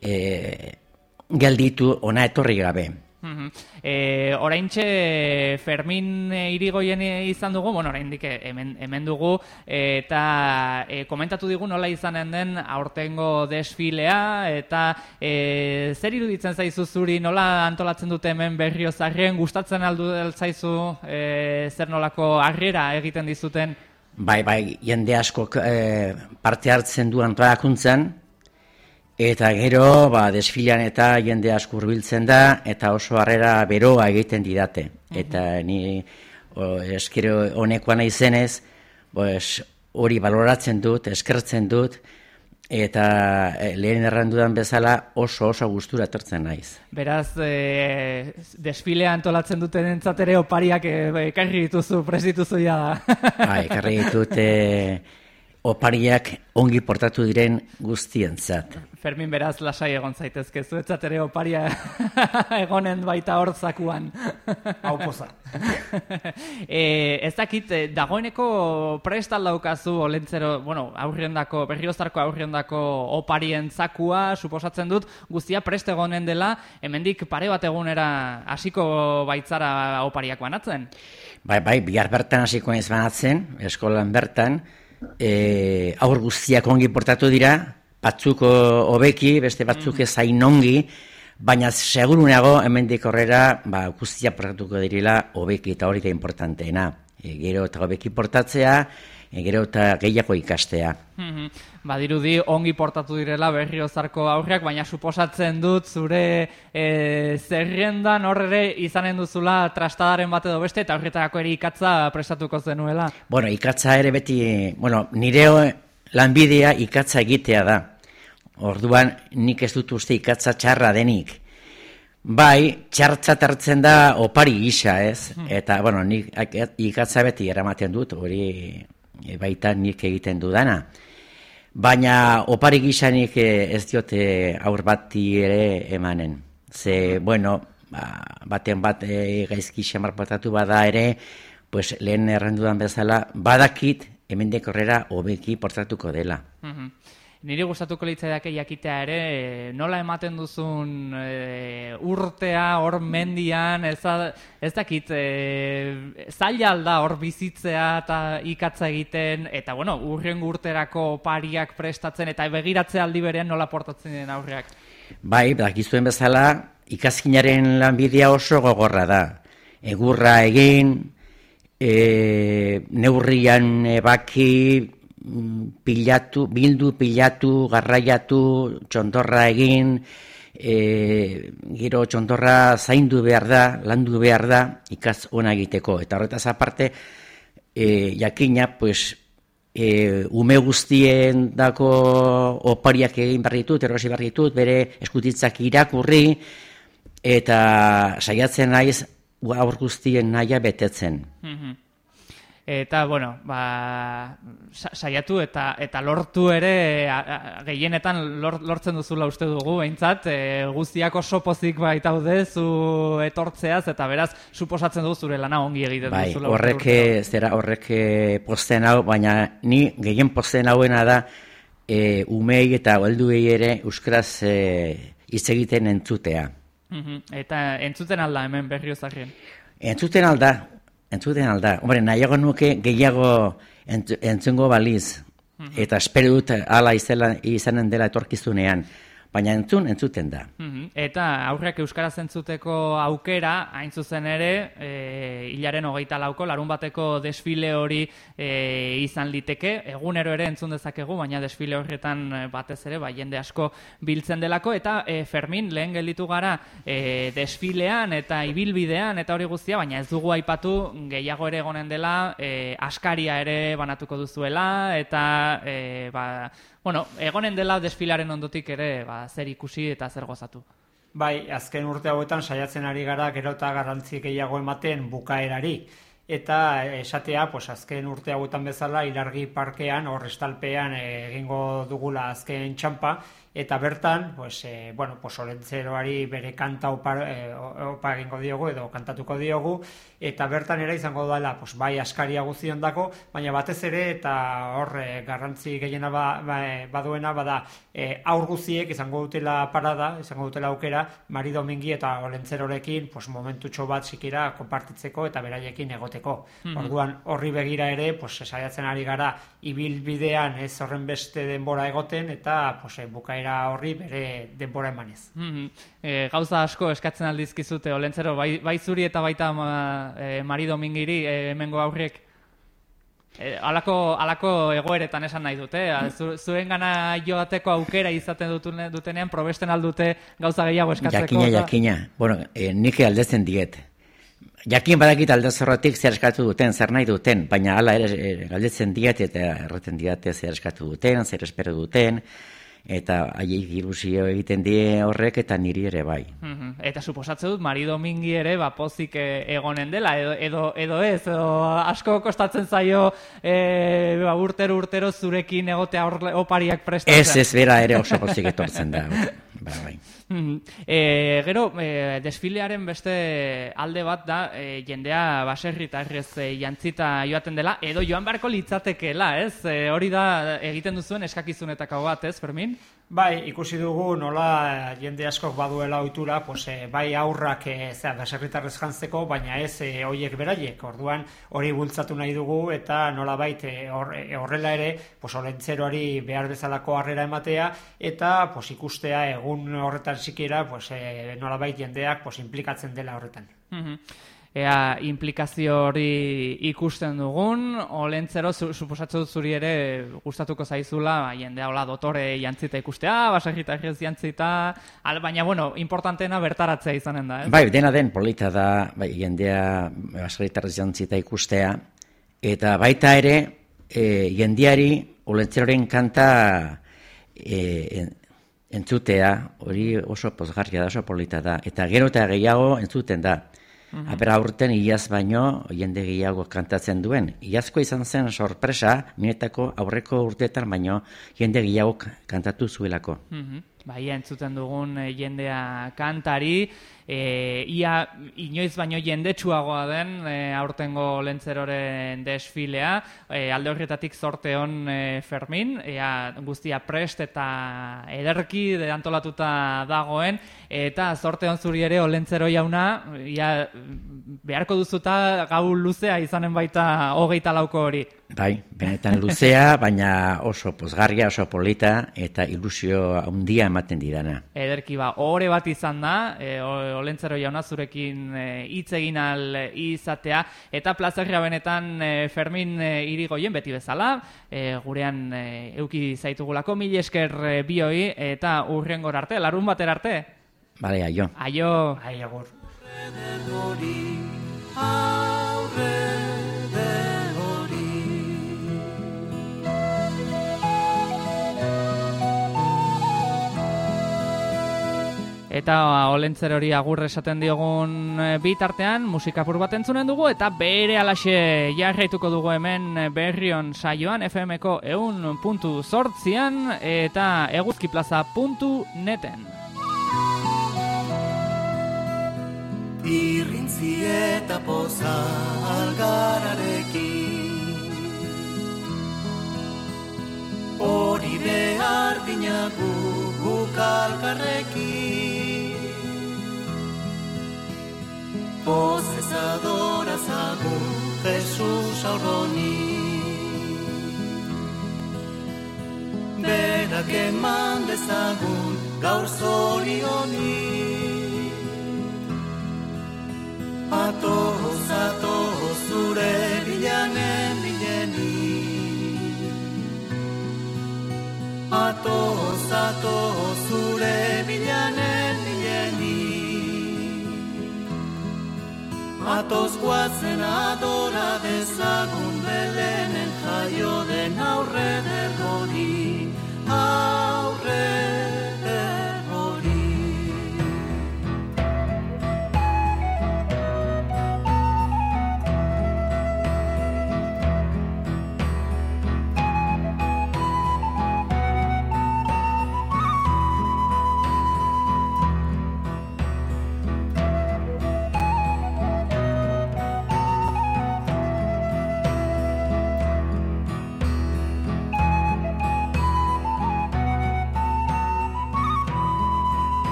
e, gelditu ona etorri gabe. Mhm. E, oraintxe Fermin e, irigoien e, izan dugu, bueno, oraindik hemen, hemen dugu, eta e, komentatu digu nola izanen den aurtengo desfilea, eta e, zer iruditzen zaizu zuri, nola antolatzen dute hemen berriozarrien, gustatzen aldu zaizu e, zer nolako harriera egiten dizuten? Bai, bai, jende asko e, parte hartzen du antolakuntzan, eta gero, ba, desfilan eta jende asko hurbiltzen da, eta oso harrera beroa egiten didate. Eta ni o, eskero honekoa naizenez, pues, hori baloratzen dut, eskertzen dut, eta e, lehen errandudan bezala oso oso gustura etortzen naiz. Beraz, e, desfilea antolatzen duten entzatere opariak e, ekarri dituzu, prest dituzu ja da. Ba, ekarri ditut e, opariak ongi portatu diren guztientzat. Fermin beraz lasai egon zaitezke, zuetzat ere oparia egonen baita hor zakuan. Hau poza. e, ez dakit, eh, dagoeneko prestal daukazu olentzero, bueno, aurriendako, berriozarko aurriendako oparien zakua, suposatzen dut, guztia prest egonen dela, hemendik pare bat egunera hasiko baitzara opariak banatzen. Bai, bai, bihar bertan hasiko naiz banatzen, eskolan bertan, e, aur guztiak ongi portatu dira, batzuk hobeki, beste batzuk ez hain ongi, baina segurunago hemendik horrera ba, guztia portatuko direla hobeki eta hori da importanteena. E, gero eta hobeki portatzea, gero eta gehiago ikastea. Mhm. Badirudi ongi portatu direla berriozarko aurriak, baina suposatzen dut zure e, zerrendan hor ere izanen duzula trastadaren bat edo beste eta horretarako ere ikatza prestatuko zenuela. Bueno, ikatza ere beti, bueno, nire lanbidea ikatza egitea da. Orduan nik ez dut uste ikatza txarra denik. Bai, txartzat hartzen da opari gisa, ez? Eta, bueno, nik ikatza beti eramaten dut, hori e, baita nik egiten dudana. Baina opari gisa nik eh, ez diote aur bati ere emanen. Ze, bueno, ba, baten bat e, gaizki xamar bada ere, pues lehen errandudan bezala, badakit hemendik horrera hobeki portatuko dela. Mhm. Niri gustatuko litzaiake jakitea ere, nola ematen duzun e, urtea hor mendian, ez, da- ez dakit, e, zaila alda hor bizitzea eta ikatza egiten, eta bueno, urren urterako pariak prestatzen, eta begiratzea aldi berean nola portatzen den aurreak. Bai, dakizuen bezala, ikazkinaren lanbidea oso gogorra da. Egurra egin, e, neurrian ebaki, pilatu, bildu, pilatu, garraiatu, txondorra egin, e, gero txondorra zaindu behar da, landu behar da, ikaz ona egiteko. Eta horretaz aparte, e, jakina, pues, e, ume guztien dako opariak egin behar ditut, erosi behar ditut, bere eskutitzak irakurri, eta saiatzen naiz aur guztien naia betetzen. Mhm. Eta, bueno, ba, sa- saiatu eta eta lortu ere a, a, gehienetan lor, lortzen duzula uste dugu, behintzat, e, guztiak oso pozik baitaude zu etortzeaz, eta beraz, suposatzen dugu zure lana ongi egiten Bai, duzula. horrek zera horrek eh, posten hau, baina ni gehien posten hauena da e, umei eta helduei ere euskaraz e, hitz egiten entzutea. Mhm. Eta entzuten alda hemen berriozarrien. Entzuten alda, entzuten alda. Hombre, nahiago nuke gehiago entz, entzungo baliz. Eta espero dut hala izela, izanen dela etorkizunean. Baina entzun, entzuten da. Mhm. Eta aurreak euskaraz entzuteko aukera, hain zuzen ere, e, hilaren hogeita lauko, larun bateko desfile hori e, izan liteke, egunero ere entzun dezakegu, baina desfile horretan e, batez ere, ba, jende asko biltzen delako, eta e, Fermin, lehen gelditu gara e, desfilean eta ibilbidean eta hori guztia, baina ez dugu aipatu gehiago ere egonen dela, e, askaria ere banatuko duzuela, eta e, ba, bueno, egonen dela desfilaren ondotik ere ba, zer ikusi eta zer gozatu. Bai, azken urte hauetan saiatzen ari gara gero eta garrantzi gehiago ematen bukaerari. Eta esatea, pues azken urte hauetan bezala, ilargi parkean, hor estalpean eh, egingo dugula azken txampa, eta bertan, pues, e, bueno, pues bere kanta opa, e, opa egingo diogu edo kantatuko diogu, eta bertan ere izango dela, pues, bai askaria guztion dako, baina batez ere, eta hor e, garrantzi gehiena ba, ba, e, baduena, bada e, aur guztiek izango dutela parada, izango dutela aukera, Mari Domingi eta olentzerorekin, pues, momentutxo bat sikira konpartitzeko eta beraiekin egoteko. Orduan horri begira ere, pues, saiatzen ari gara ibilbidean ez horren beste denbora egoten eta pues, bukaera horri bere denbora emanez. Mhm. E, gauza asko eskatzen aldizkizute olentzero, bai, bai zuri eta baita ma, e, Mari Domingiri e, hemengo aurriek. E, alako, alako egoeretan esan nahi dute, eh? zu, zuen gana joateko aukera izaten dutune, dutenean, probesten aldute gauza gehiago eskatzeko. Jakina, eta- jakina. Bueno, e, nik aldetzen diet. Jakin badakit aldezorratik zer eskatu duten, zer nahi duten, baina hala ere galdetzen diet eta erraten diate zer eskatu duten, zer espero duten, eta haiek ilusio egiten die horrek eta niri ere bai. Mhm. Eta suposatze dut, Mari Domingi ere ba, pozik e, egonen dela, edo, edo, edo ez, edo asko kostatzen zaio e, ba, urtero urtero zurekin egotea orle, opariak prestatzen. Ez, ez bera ere oso pozik etortzen da. Ba, bai. E, gero, e, desfilearen beste alde bat da, e, jendea baserritarrez e, jantzita joaten dela, edo joan beharko litzatekeela, ez? E, hori da egiten duzuen eskakizunetako bat, ez, Fermin? Bai, ikusi dugu nola jende askok baduela ohitura, pues, eh, bai aurrak e, zera, baserritarrez jantzeko, baina ez e, hoiek beraiek. Orduan hori bultzatu nahi dugu eta nolabait e, hor, e, horrela ere, pues, olentzeroari behar bezalako harrera ematea eta pues, ikustea egun horretan sikiera pues, e, nolabait jendeak pues, implikatzen dela horretan. Mhm. Ea implikazio hori ikusten dugun, olentzero, zu, suposatze dut zuri ere gustatuko zaizula, ba, jendea hola dotore jantzita ikustea, basagita jantzita, al, baina, bueno, importanteena bertaratzea izanen da, ez? Bai, dena den polita da, bai, jendea basaritarrez jantzita ikustea, eta baita ere, e, jendeari olentzeroren kanta e, en, entzutea, hori oso pozgarria da, oso polita da, eta gero eta gehiago entzuten da. Mhm. Apera aurten iaz baino jende gehiago kantatzen duen. Iazko izan zen sorpresa, minetako aurreko urteetan baino jende gehiago kantatu zuelako. Mhm. Bai, entzuten dugun eh, jendea kantari, e, ia inoiz baino jendetsuagoa den e, aurtengo lentzeroren desfilea, e, alde horretatik zorte hon e, Fermin, ea guztia prest eta ederki de antolatuta dagoen, eta zorte hon zuri ere olentzero jauna, ia beharko duzuta gau luzea izanen baita hogeita lauko hori. Bai, benetan luzea, baina oso pozgarria, oso polita eta ilusio handia ematen didana. Ederki ba, ore bat izan da, e, olentzero jauna zurekin e, hitz egin al izatea, eta plazerria benetan e, Fermin e, irigoien beti bezala, e, gurean e, euki zaitugulako, mil esker e, bioi, eta urrengor arte, larun batera arte. Bale, aio. Aio, Ai, agur. aurre Eta olentzer hori agur esaten diogun e, bitartean, musikapur bat entzunen dugu, eta bere alaxe jarraituko dugu hemen e, berrion saioan, FM-ko eun puntu sortzian, eta eguzkiplaza.neten. irrintzi eta poza algararekin hori behar dinagu guk alkarrekin pozez adorazagu Jesus aurroni. Berak eman dezagun gaur zorioni. Atoz, atoz, zure bilanen Atoz, atoz, zure bilanen bileni Atoz guazen adora dezagun belenen jaio den aurre der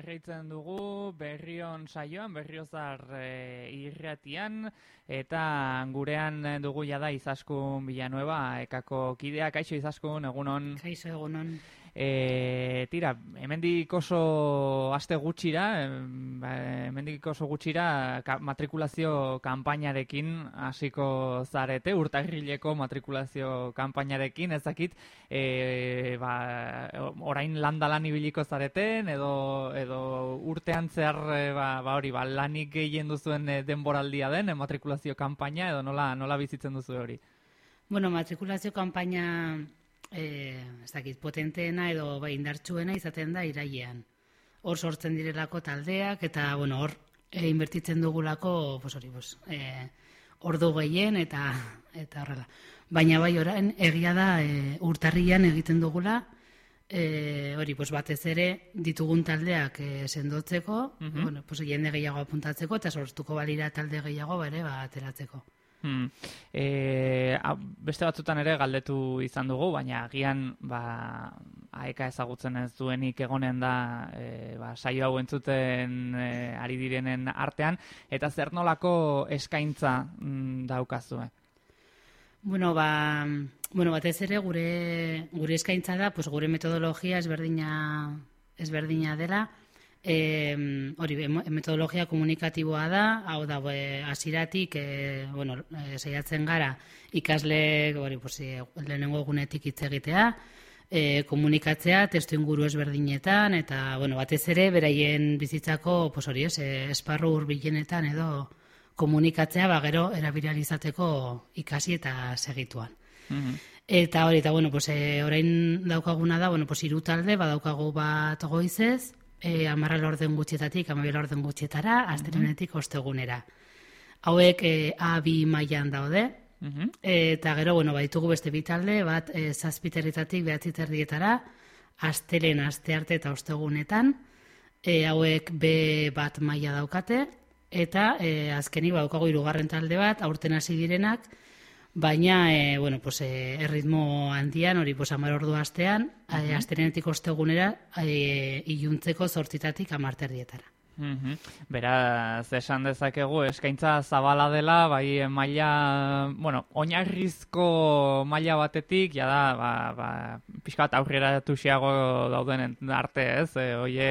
jarraitzen dugu berrion saioan, berriozar e, irratian, eta gurean dugu jada izaskun Villanueva, ekako kidea, kaixo izaskun, egunon. Kaixo egunon. E, tira, hemendik oso aste gutxira, ba, hemendik oso gutxira ka, matrikulazio kanpainarekin hasiko zarete, urtarrileko matrikulazio kanpainarekin, ez dakit, e, ba, orain landalan ibiliko zareten, edo, edo urtean zehar, e, ba, ba hori, ba, lanik gehien duzuen e, denboraldia den, e, matrikulazio kanpaina, edo nola, nola bizitzen duzu hori? Bueno, matrikulazio kanpaina eh, ez dakit, potenteena edo bai, indartsuena izaten da irailean. Hor sortzen direlako taldeak eta bueno, hor e, inbertitzen dugulako, pues hori, pues, e, ordu gehien eta eta horrela. Baina bai orain egia da e, urtarrian egiten dugula e, hori, pues batez ere, ditugun taldeak e, sendotzeko, Mhm. bueno, pues jende gehiago apuntatzeko, eta sortuko balira talde gehiago bere, ba, ateratzeko. Hmm. E, hau, beste batzutan ere galdetu izan dugu, baina agian ba, aeka ezagutzen ez duenik egonen da e, ba, saio hau entzuten e, ari direnen artean, eta zer nolako eskaintza mm, daukazue? Bueno, ba, bueno, batez ere gure gure eskaintza da, pues gure metodologia ezberdina ezberdina dela. E, hori, metodologia komunikatiboa da, hau da, be, hasiratik e, bueno, e, saiatzen gara ikasle, hori, pues, e, lehenengo egunetik hitz egitea, e, komunikatzea, testu inguru ezberdinetan, eta, bueno, batez ere, beraien bizitzako, pues hori ez, esparru hurbilenetan edo komunikatzea, ba, gero, erabilizateko ikasi eta segituan. Mhm. Eta hori, eta bueno, pues, e, orain daukaguna da, bueno, pues, hiru talde, badaukagu bat goizez, e, amarra lorden gutxietatik, amabi lorden gutxietara, astelenetik ostegunera. Hauek e, A2 mailan daude, Mhm. eta gero, bueno, baitugu beste bi talde, bat e, zazpiterritatik behatzi terdietara, astelen, aste arte eta ostegunetan, e, hauek B bat maila daukate, eta e, azkenik badaukagu hirugarren talde bat, aurten hasi direnak, baina, e, bueno, pues, e, erritmo handian, hori, pues, amar ordu astean, e, astelenetik ostegunera, e, iluntzeko zortzitatik amarterdietara. Mhm. Beraz, esan dezakegu eskaintza zabala dela, bai maila, bueno, oinarrizko maila batetik, ja da, ba, ba, pixka bat aurrera tuxiago dauden arte, ez? E, oie,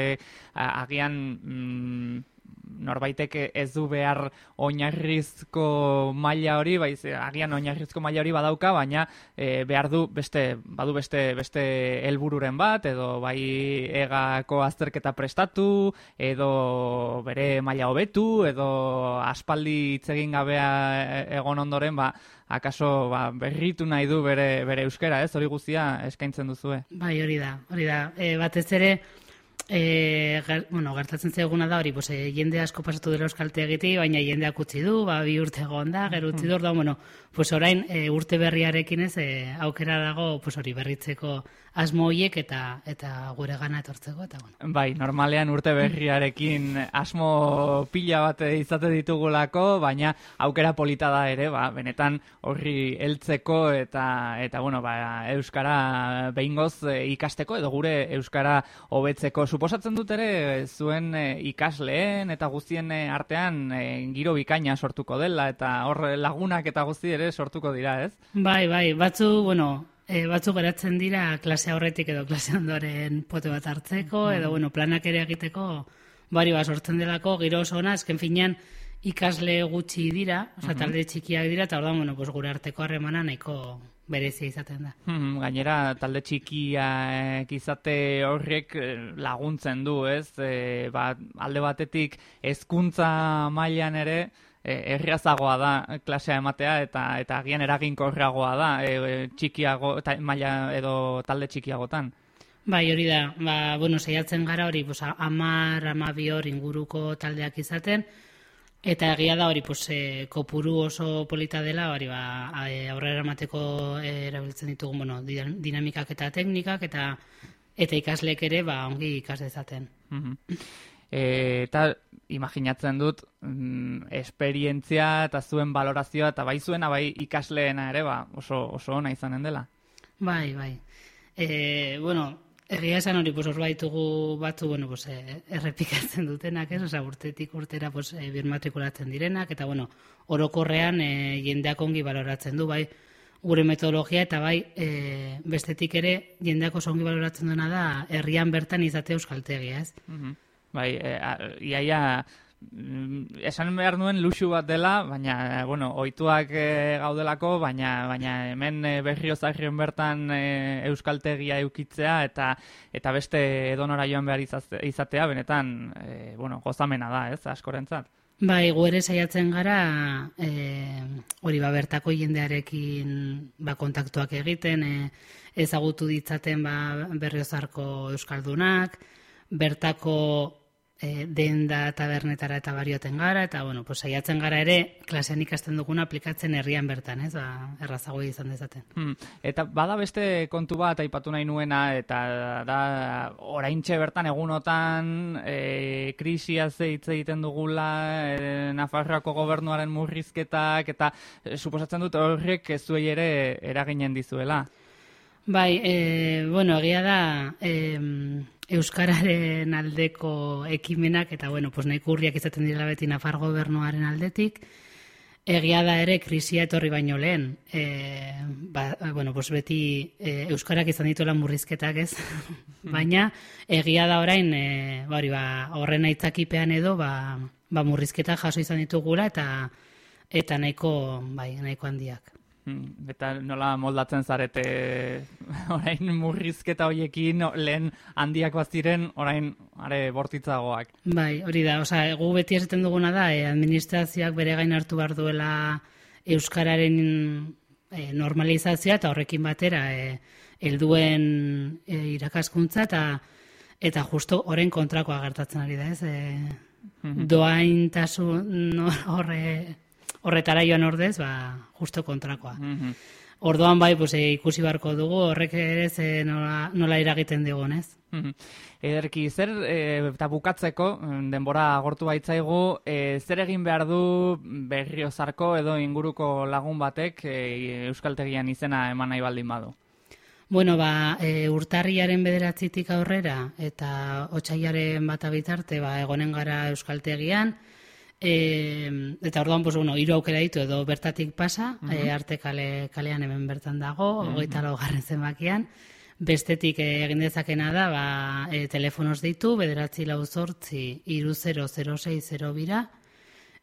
agian mm, norbaitek ez du behar oinarrizko maila hori, baiz, agian oinarrizko maila hori badauka, baina e, behar du beste, badu beste, beste helbururen bat, edo bai egako azterketa prestatu, edo bere maila hobetu, edo aspaldi hitz egin gabea e- egon ondoren, ba, akaso ba, berritu nahi du bere, bere euskera, ez? Hori guztia eskaintzen duzue. Bai, hori da, hori da. E, batez ere, e, ger, bueno, gertatzen zaiguna da hori, pues, e, jende asko pasatu dela euskaltegiti, baina jendeak utzi du, ba, bi urte egon da, gero utzi du, da, bueno, pues orain e, urte berriarekin ez, e, aukera dago, pues hori berritzeko asmo hoiek eta eta gure gana etortzeko, eta bueno. Bai, normalean urte berriarekin asmo pila bat izate ditugulako, baina aukera polita da ere, ba, benetan horri heltzeko eta eta bueno, ba, euskara behingoz e, ikasteko edo gure euskara hobetzeko. Suposatzen dut ere zuen ikasleen eta guztien artean giro bikaina sortuko dela eta hor lagunak eta guzti ere sortuko dira, ez? Bai, bai, batzu, bueno, e, batzu geratzen dira klase aurretik edo klase ondoren pote bat hartzeko, edo, bueno, planak ere egiteko, bari ba, sortzen delako, giro oso ona, esken finean ikasle gutxi dira, oza, talde txikiak dira, eta orduan, bueno, pues, gure arteko harremana nahiko berezia izaten da. Hmm, gainera, talde txikiak izate horrek eh, laguntzen du, ez? E, ba, alde batetik hezkuntza mailan ere e, errazagoa da klasea ematea eta eta agian eraginkorragoa da e, e, txikiago ta, maila edo talde txikiagotan. Bai, hori da, ba, bueno, saiatzen gara hori, pues, amar, amabi hor inguruko taldeak izaten, eta egia da hori, pues, e, kopuru oso polita dela, hori, ba, e, aurrera emateko e, erabiltzen ditugun, bueno, di- dinamikak eta teknikak, eta eta ikaslek ere, ba, ongi ikas dezaten. Mhm. E, eta imaginatzen dut mm, esperientzia eta zuen balorazioa eta bai zuena bai ikasleena ere ba, oso, oso ona izanen dela. Bai, bai. E, bueno, egia esan hori, pues, hor baitugu batzu, bueno, pues, e, errepikatzen dutenak, ez? Osa, urtetik urtera, pues, e, birmatrikulatzen direnak, eta, bueno, orokorrean e, jendeak ongi baloratzen du, bai, gure metodologia, eta bai, e, bestetik ere, jendeak oso ongi baloratzen duena da, herrian bertan izate euskaltegia, ez? Mhm. Bai, e, a- iaia mm, esan behar nuen luxu bat dela, baina, bueno, ohituak e, gaudelako, baina, baina hemen e, berriozarrien bertan e, euskaltegia eukitzea eta eta beste edonora joan behar izatea, benetan, e, bueno, gozamena da, ez, askorentzat. Bai, gu ere saiatzen gara e, hori ba bertako jendearekin ba kontaktuak egiten, e, ezagutu ditzaten ba berriozarko euskaldunak, bertako e, denda tabernetara eta barioten gara, eta, bueno, pues, saiatzen gara ere, klasean ikasten duguna aplikatzen herrian bertan, ez, ba, errazago izan dezaten. Hmm. Eta bada beste kontu bat aipatu nahi nuena, eta da oraintxe bertan egunotan e, krisia hitz egiten dugula, e, Nafarroako gobernuaren murrizketak, eta e, suposatzen dut horrek zuei ere eraginen dizuela. Bai, e, bueno, egia da, e, Euskararen aldeko ekimenak, eta, bueno, pues, nahiko urriak izaten direla beti Nafar gobernuaren aldetik, egia da ere krisia etorri baino lehen. E, ba, bueno, pues beti e, Euskarak izan dituela murrizketak ez, baina egia da orain, e, ba, hori, ba, horren aitzakipean edo, ba, ba, murrizketak jaso izan ditugula, eta eta nahiko, bai, nahiko handiak. Hmm, Eta nola moldatzen zarete orain murrizketa hoiekin lehen handiak baziren orain are bortitzagoak. Bai, hori da, osea, gu beti esaten duguna da, e, administrazioak bere gain hartu behar duela Euskararen e, normalizazioa eta horrekin batera e, helduen e, irakaskuntza eta eta justo horren kontrakoa gertatzen ari da, ez? E, doaintasun no, horre, horretara joan ordez, ba, justo kontrakoa. Mhm. Orduan bai, pues, e, ikusi beharko dugu, horrek ere ze nola, nola iragiten digun, ez? Mhm. Ederki, zer, e, eta bukatzeko, mm, denbora agortu baitzaigu, e, zer egin behar du berriozarko edo inguruko lagun batek e, Euskaltegian izena eman nahi baldin badu? Bueno, ba, e, urtarriaren bederatzitik aurrera eta otxaiaren bata bitarte ba, egonen gara euskaltegian, e, eta orduan, pues, bueno, hiru aukera ditu edo bertatik pasa, e, arte kale, kalean hemen bertan dago, hogeita laugarren zenbakian, bestetik e, egin dezakena da, ba, e, telefonoz ditu, bederatzi lau zortzi, iru 006 bira,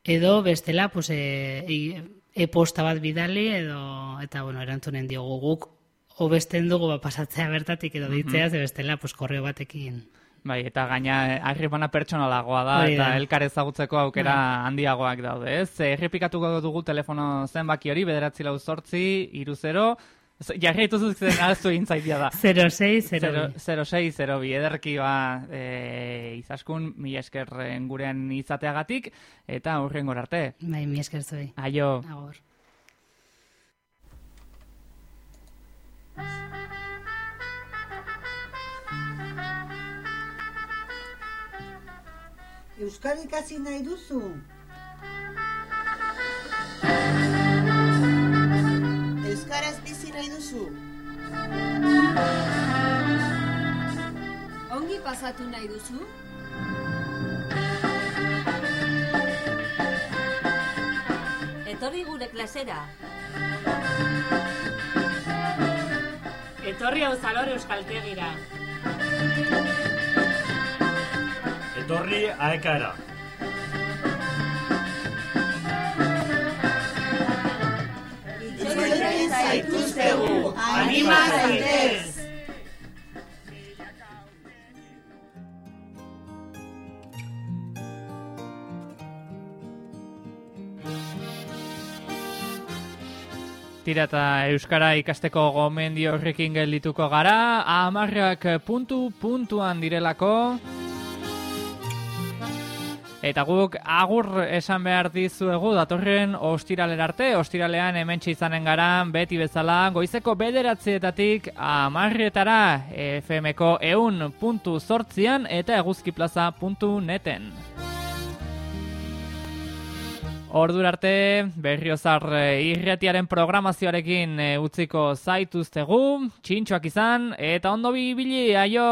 edo bestela, pues, e, e-posta bat bidali, edo, eta, bueno, erantzunen diogu guk, hobesten dugu ba, pasatzea bertatik edo ditzea, ze bestela, pues, korreo batekin. Bai, eta gaina eh, harremana pertsonalagoa da, Hori eta elkar ezagutzeko aukera handiagoak daude, ez? Errepikatuko dugu telefono zenbaki hori, bederatzi lau zortzi, iru zero, jarri dituzu zen alzu egin zaitia da. 06, 0, 0602 ederki ba e, izaskun mila eskerren gurean izateagatik eta hurrengor arte. Bai, mi esker zuei. Aio. Agor. Euskara ikasi nahi duzu? Euskaraz bizi nahi duzu? Ongi pasatu nahi duzu? Etorri gure klasera. Etorri hau zalor euskaltegira. Etorri aekara. Itxoiten zaituztegu, Anima zaitez! Tira eta Euskara ikasteko gomendio horrekin geldituko gara, amarrak puntu puntuan direlako. Eta guk agur esan behar dizuegu datorren ostiralera arte, ostiralean hementsi izanen gara beti bezala goizeko bederatzietatik amarretara FMko eun puntu zortzian eta eguzkiplaza.neten. Ordura arte berriozar eh, irratiaren programazioarekin eh, utziko zaituztegu, txintxoak izan, eta ondo bibili, aio!